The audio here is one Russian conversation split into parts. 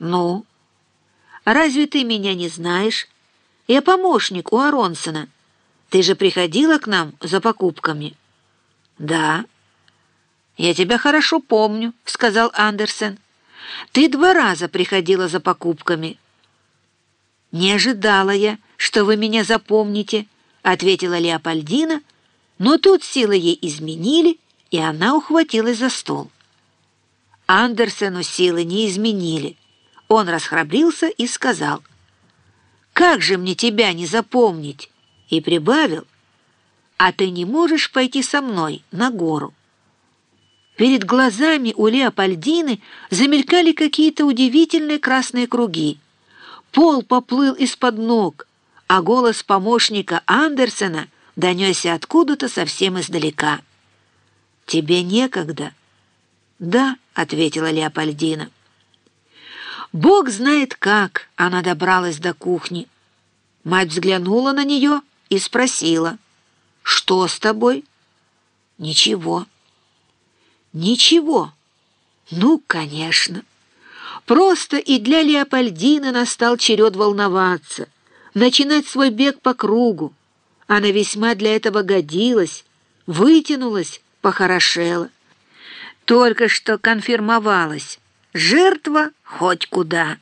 «Ну? Разве ты меня не знаешь? Я помощник у Аронсона. Ты же приходила к нам за покупками?» «Да». «Я тебя хорошо помню», — сказал Андерсен. «Ты два раза приходила за покупками». «Не ожидала я, что вы меня запомните», — ответила Леопольдина, но тут силы ей изменили, и она ухватилась за стол. Андерсену силы не изменили. Он расхрабрился и сказал, «Как же мне тебя не запомнить?» И прибавил, «А ты не можешь пойти со мной на гору?» Перед глазами у Леопольдины замелькали какие-то удивительные красные круги. Пол поплыл из-под ног, а голос помощника Андерсена донесся откуда-то совсем издалека. «Тебе некогда?» «Да», — ответила Леопольдина. Бог знает как она добралась до кухни. Мать взглянула на нее и спросила, «Что с тобой?» «Ничего». «Ничего?» «Ну, конечно». Просто и для Леопольдины настал черед волноваться, начинать свой бег по кругу. Она весьма для этого годилась, вытянулась, похорошела. Только что конфирмовалась. Жертва хоть куда.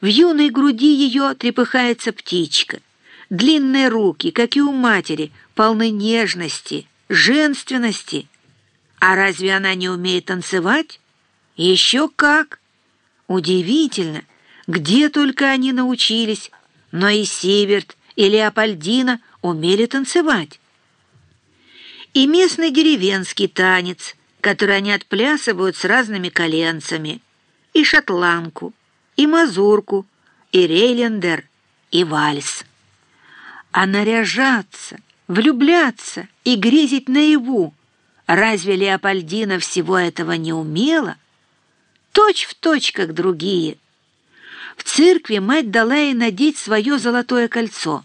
В юной груди ее трепыхается птичка. Длинные руки, как и у матери, полны нежности, женственности. А разве она не умеет танцевать? Еще как! Удивительно, где только они научились, но и Сиверт, и Леопольдина умели танцевать. И местный деревенский танец, который они отплясывают с разными коленцами, и шотландку, и мазурку, и рейлендер, и вальс. А наряжаться, влюбляться и грезить наяву, разве Леопольдина всего этого не умела? Точь в точь, как другие. В церкви мать дала ей надеть свое золотое кольцо.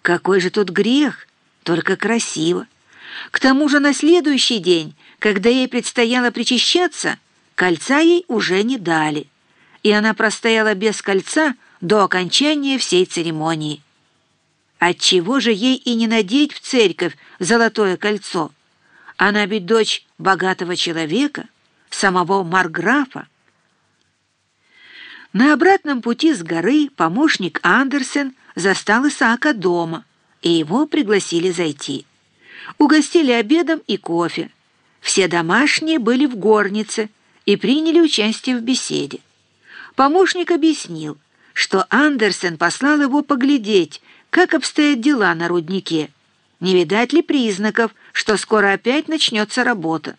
Какой же тут грех, только красиво. К тому же на следующий день, когда ей предстояло причащаться, кольца ей уже не дали, и она простояла без кольца до окончания всей церемонии. Отчего же ей и не надеть в церковь золотое кольцо? Она ведь дочь богатого человека, самого Марграфа. На обратном пути с горы помощник Андерсен застал Исаака дома, и его пригласили зайти. Угостили обедом и кофе. Все домашние были в горнице и приняли участие в беседе. Помощник объяснил, что Андерсен послал его поглядеть, как обстоят дела на руднике. Не видать ли признаков, что скоро опять начнется работа?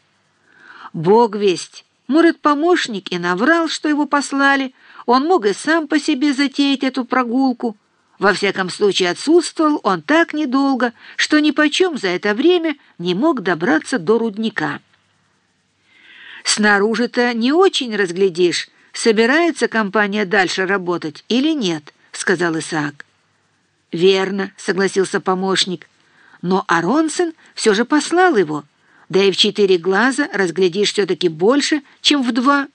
Бог весть, может, помощник и наврал, что его послали, он мог и сам по себе затеять эту прогулку, во всяком случае, отсутствовал он так недолго, что нипочем за это время не мог добраться до рудника. «Снаружи-то не очень разглядишь, собирается компания дальше работать или нет», — сказал Исаак. «Верно», — согласился помощник, «но Аронсен все же послал его, да и в четыре глаза разглядишь все-таки больше, чем в два».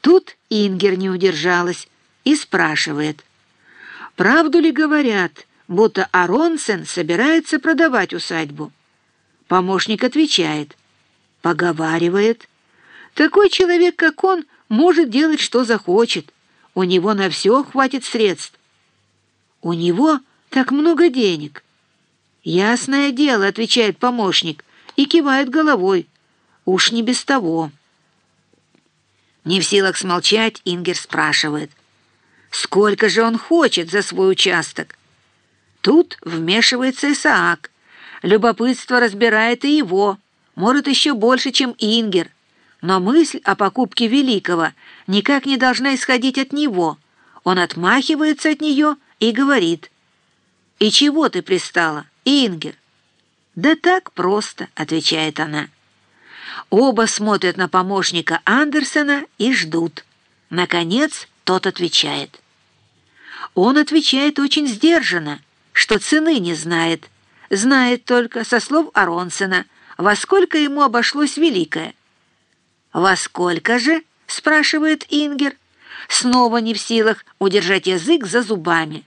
Тут Ингер не удержалась и спрашивает — Правду ли говорят, будто Аронсен собирается продавать усадьбу? Помощник отвечает. Поговаривает. Такой человек, как он, может делать, что захочет. У него на все хватит средств. У него так много денег. «Ясное дело», — отвечает помощник и кивает головой. «Уж не без того». Не в силах смолчать, Ингер спрашивает. Сколько же он хочет за свой участок? Тут вмешивается Исаак. Любопытство разбирает и его, может, еще больше, чем Ингер. Но мысль о покупке Великого никак не должна исходить от него. Он отмахивается от нее и говорит. «И чего ты пристала, Ингер?» «Да так просто», — отвечает она. Оба смотрят на помощника Андерсона и ждут. Наконец, тот отвечает. Он отвечает очень сдержанно, что цены не знает, знает только, со слов Аронсена, во сколько ему обошлось великое. «Во сколько же?» — спрашивает Ингер. снова не в силах удержать язык за зубами.